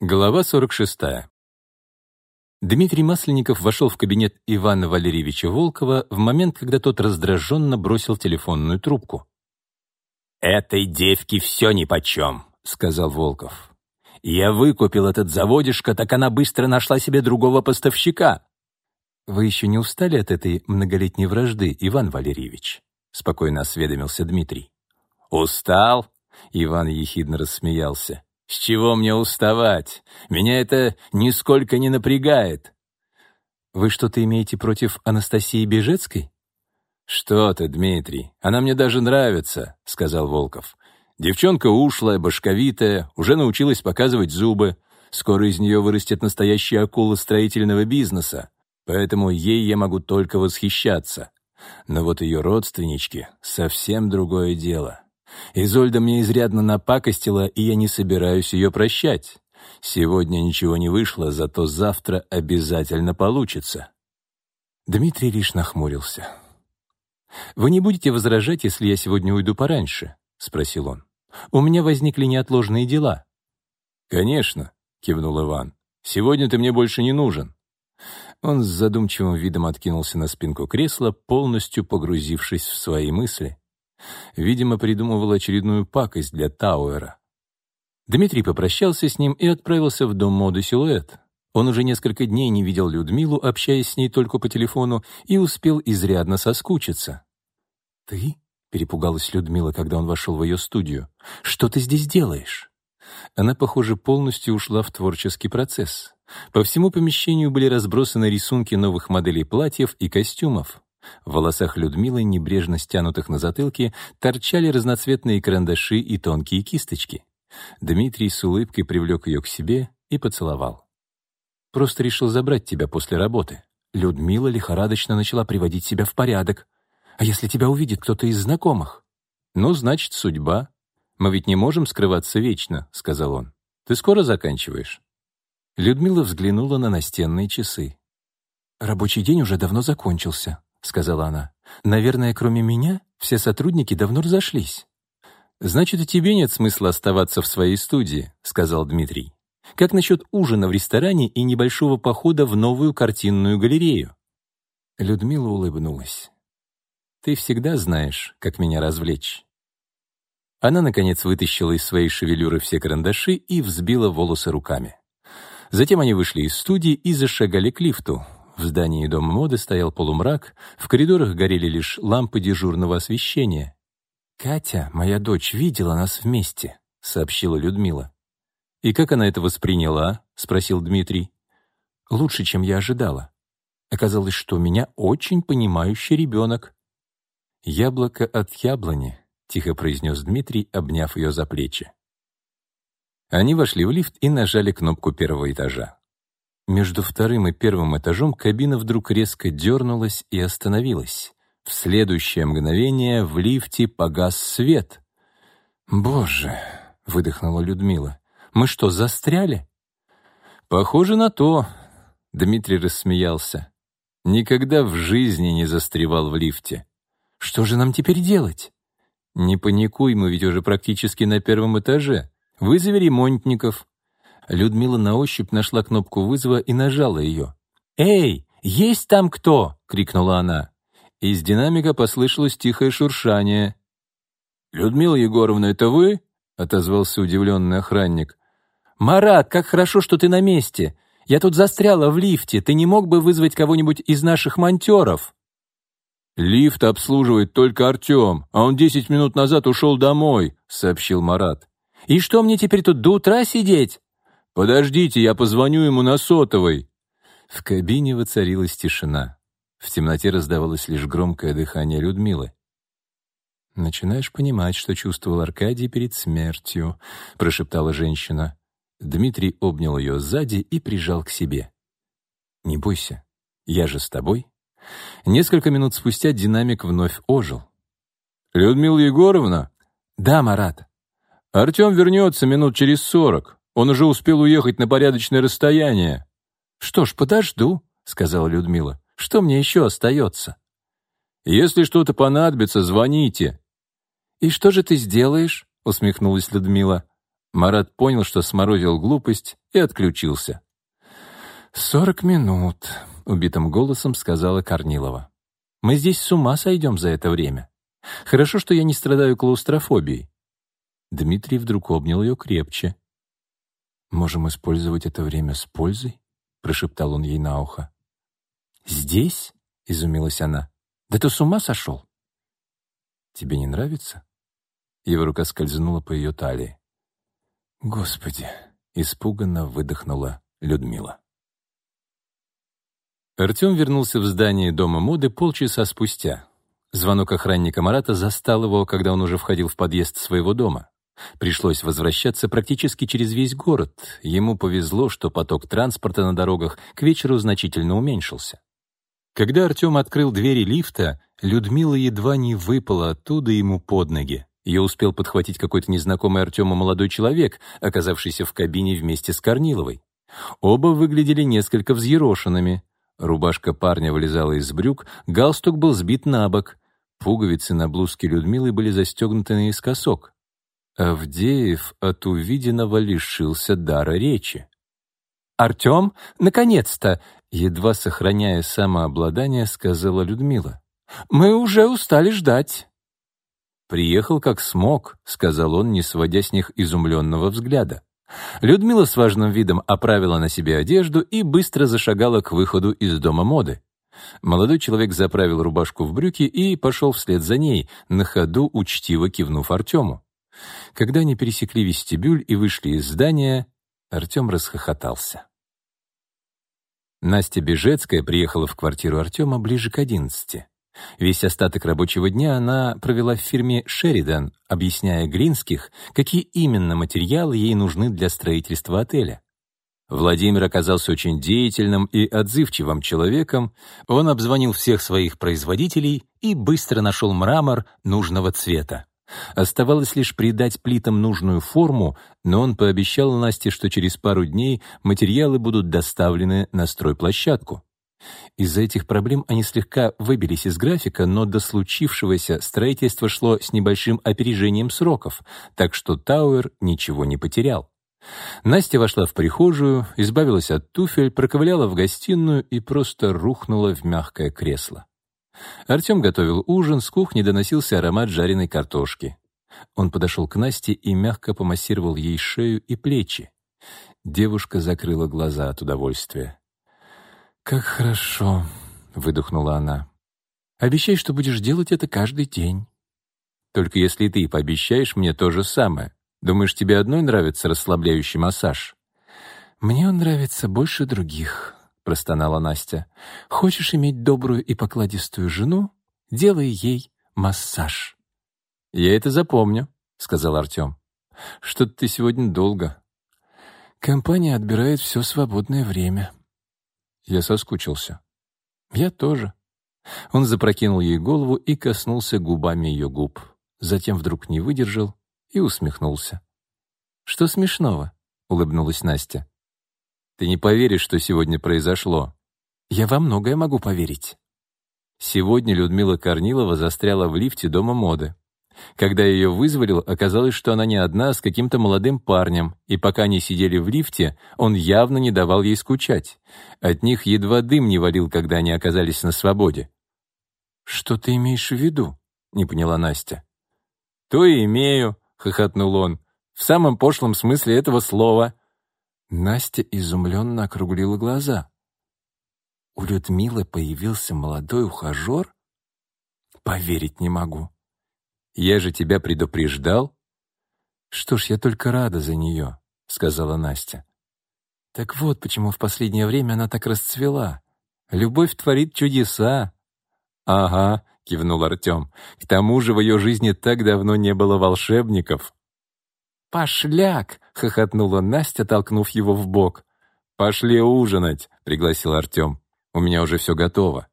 Глава 46. Дмитрий Масленников вошел в кабинет Ивана Валерьевича Волкова в момент, когда тот раздраженно бросил телефонную трубку. «Этой девке все нипочем», — сказал Волков. «Я выкупил этот заводишко, так она быстро нашла себе другого поставщика». «Вы еще не устали от этой многолетней вражды, Иван Валерьевич?» — спокойно осведомился Дмитрий. «Устал?» — Иван ехидно рассмеялся. С чего мне уставать? Меня это нисколько не напрягает. Вы что-то имеете против Анастасии Бежецкой? Что ты, Дмитрий, она мне даже нравится, сказал Волков. Девчонка ушлая, башковитая, уже научилась показывать зубы. Скоро из нее вырастет настоящая акула строительного бизнеса, поэтому ей я могу только восхищаться. Но вот ее родственнички — совсем другое дело. Изольда мне изрядно напакостила, и я не собираюсь ее прощать. Сегодня ничего не вышло, зато завтра обязательно получится». Дмитрий лишь нахмурился. «Вы не будете возражать, если я сегодня уйду пораньше?» — спросил он. «У меня возникли неотложные дела». «Конечно», — кивнул Иван. «Сегодня ты мне больше не нужен». Он с задумчивым видом откинулся на спинку кресла, полностью погрузившись в свои мысли. Видимо, придумывал очередную пакость для Тауэра. Дмитрий попрощался с ним и отправился в дом моды «Силуэт». Он уже несколько дней не видел Людмилу, общаясь с ней только по телефону, и успел изрядно соскучиться. «Ты?» — перепугалась Людмила, когда он вошел в ее студию. «Что ты здесь делаешь?» Она, похоже, полностью ушла в творческий процесс. По всему помещению были разбросаны рисунки новых моделей платьев и костюмов. В волосах Людмилы, небрежно стянутых на затылке, торчали разноцветные карандаши и тонкие кисточки. Дмитрий с улыбкой привлек ее к себе и поцеловал. «Просто решил забрать тебя после работы». Людмила лихорадочно начала приводить себя в порядок. «А если тебя увидит кто-то из знакомых?» «Ну, значит, судьба. Мы ведь не можем скрываться вечно», — сказал он. «Ты скоро заканчиваешь?» Людмила взглянула на настенные часы. «Рабочий день уже давно закончился сказала она. «Наверное, кроме меня, все сотрудники давно разошлись». «Значит, и тебе нет смысла оставаться в своей студии», — сказал Дмитрий. «Как насчет ужина в ресторане и небольшого похода в новую картинную галерею?» Людмила улыбнулась. «Ты всегда знаешь, как меня развлечь». Она, наконец, вытащила из своей шевелюры все карандаши и взбила волосы руками. Затем они вышли из студии и зашагали к лифту, в здании Дома моды стоял полумрак, в коридорах горели лишь лампы дежурного освещения. «Катя, моя дочь, видела нас вместе», — сообщила Людмила. «И как она это восприняла?» — спросил Дмитрий. «Лучше, чем я ожидала. Оказалось, что у меня очень понимающий ребенок». «Яблоко от яблони», — тихо произнес Дмитрий, обняв ее за плечи. Они вошли в лифт и нажали кнопку первого этажа. Между вторым и первым этажом кабина вдруг резко дернулась и остановилась. В следующее мгновение в лифте погас свет. «Боже!» — выдохнула Людмила. «Мы что, застряли?» «Похоже на то», — Дмитрий рассмеялся. «Никогда в жизни не застревал в лифте. Что же нам теперь делать?» «Не паникуй, мы ведь уже практически на первом этаже. Вызови ремонтников, Людмила на ощупь нашла кнопку вызова и нажала ее. «Эй, есть там кто?» — крикнула она. Из динамика послышалось тихое шуршание. «Людмила Егоровна, это вы?» — отозвался удивленный охранник. «Марат, как хорошо, что ты на месте. Я тут застряла в лифте. Ты не мог бы вызвать кого-нибудь из наших монтеров?» «Лифт обслуживает только Артем, а он десять минут назад ушел домой», — сообщил Марат. «И что мне теперь тут до утра сидеть?» «Подождите, я позвоню ему на сотовой». В кабине воцарилась тишина. В темноте раздавалось лишь громкое дыхание Людмилы. «Начинаешь понимать, что чувствовал Аркадий перед смертью», — прошептала женщина. Дмитрий обнял ее сзади и прижал к себе. «Не бойся, я же с тобой». Несколько минут спустя динамик вновь ожил. «Людмила Егоровна?» «Да, Марат». «Артем вернется минут через сорок. Он уже успел уехать на порядочное расстояние». «Что ж, подожду», — сказала Людмила. «Что мне еще остается?» «Если что-то понадобится, звоните». «И что же ты сделаешь?» — усмехнулась Людмила. Марат понял, что сморозил глупость, и отключился. «Сорок минут», — убитым голосом сказала Корнилова. «Мы здесь с ума сойдем за это время. Хорошо, что я не страдаю клаустрофобией». Дмитрий вдруг обнял ее крепче. «Можем использовать это время с пользой?» — прошептал он ей на ухо. «Здесь?» — изумилась она. «Да ты с ума сошел?» «Тебе не нравится?» Его рука скользнула по ее талии. «Господи!» — испуганно выдохнула Людмила. Артем вернулся в здание Дома моды полчаса спустя. Звонок охранника Марата застал его, когда он уже входил в подъезд своего дома. Пришлось возвращаться практически через весь город. Ему повезло, что поток транспорта на дорогах к вечеру значительно уменьшился. Когда Артем открыл двери лифта, Людмила едва не выпала оттуда ему под ноги. Ее успел подхватить какой-то незнакомый Артему молодой человек, оказавшийся в кабине вместе с Корниловой. Оба выглядели несколько взъерошенными. Рубашка парня вылезала из брюк, галстук был сбит на бок. Пуговицы на блузке Людмилы были застегнуты наискосок. Авдеев от увиденного лишился дара речи. «Артем, наконец-то!» — едва сохраняя самообладание, сказала Людмила. «Мы уже устали ждать». «Приехал как смог», — сказал он, не сводя с них изумленного взгляда. Людмила с важным видом оправила на себе одежду и быстро зашагала к выходу из дома моды. Молодой человек заправил рубашку в брюки и пошел вслед за ней, на ходу учтиво кивнув Артему. Когда они пересекли вестибюль и вышли из здания, Артем расхохотался. Настя Бежецкая приехала в квартиру Артема ближе к одиннадцати. Весь остаток рабочего дня она провела в фирме «Шеридан», объясняя Глинских, какие именно материалы ей нужны для строительства отеля. Владимир оказался очень деятельным и отзывчивым человеком. Он обзвонил всех своих производителей и быстро нашел мрамор нужного цвета. Оставалось лишь придать плитам нужную форму, но он пообещал Насте, что через пару дней материалы будут доставлены на стройплощадку. Из-за этих проблем они слегка выбились из графика, но до случившегося строительство шло с небольшим опережением сроков, так что Тауэр ничего не потерял. Настя вошла в прихожую, избавилась от туфель, проковыляла в гостиную и просто рухнула в мягкое кресло. Артем готовил ужин, с кухни доносился аромат жареной картошки. Он подошел к Насте и мягко помассировал ей шею и плечи. Девушка закрыла глаза от удовольствия. «Как хорошо», — выдохнула она. «Обещай, что будешь делать это каждый день». «Только если ты пообещаешь мне то же самое. Думаешь, тебе одной нравится расслабляющий массаж?» «Мне он нравится больше других», — простонала Настя. «Хочешь иметь добрую и покладистую жену? Делай ей массаж». «Я это запомню», — сказал Артем. «Что-то ты сегодня долго». «Компания отбирает все свободное время», я соскучился. Я тоже. Он запрокинул ей голову и коснулся губами ее губ. Затем вдруг не выдержал и усмехнулся. «Что смешного?» — улыбнулась Настя. «Ты не поверишь, что сегодня произошло». «Я во многое могу поверить». Сегодня Людмила Корнилова застряла в лифте Дома моды. Когда ее вызволил, оказалось, что она не одна, а с каким-то молодым парнем, и пока они сидели в лифте, он явно не давал ей скучать. От них едва дым не валил, когда они оказались на свободе. «Что ты имеешь в виду?» — не поняла Настя. «То и имею», — хохотнул он, — «в самом пошлом смысле этого слова». Настя изумленно округлила глаза. «У Людмилы появился молодой ухажер? Поверить не могу». Я же тебя предупреждал». «Что ж, я только рада за нее», — сказала Настя. «Так вот, почему в последнее время она так расцвела. Любовь творит чудеса». «Ага», — кивнул Артем. «К тому же в ее жизни так давно не было волшебников». «Пошляк!» — хохотнула Настя, толкнув его в бок. «Пошли ужинать», — пригласил Артем. «У меня уже все готово».